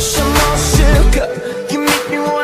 some. You make me want.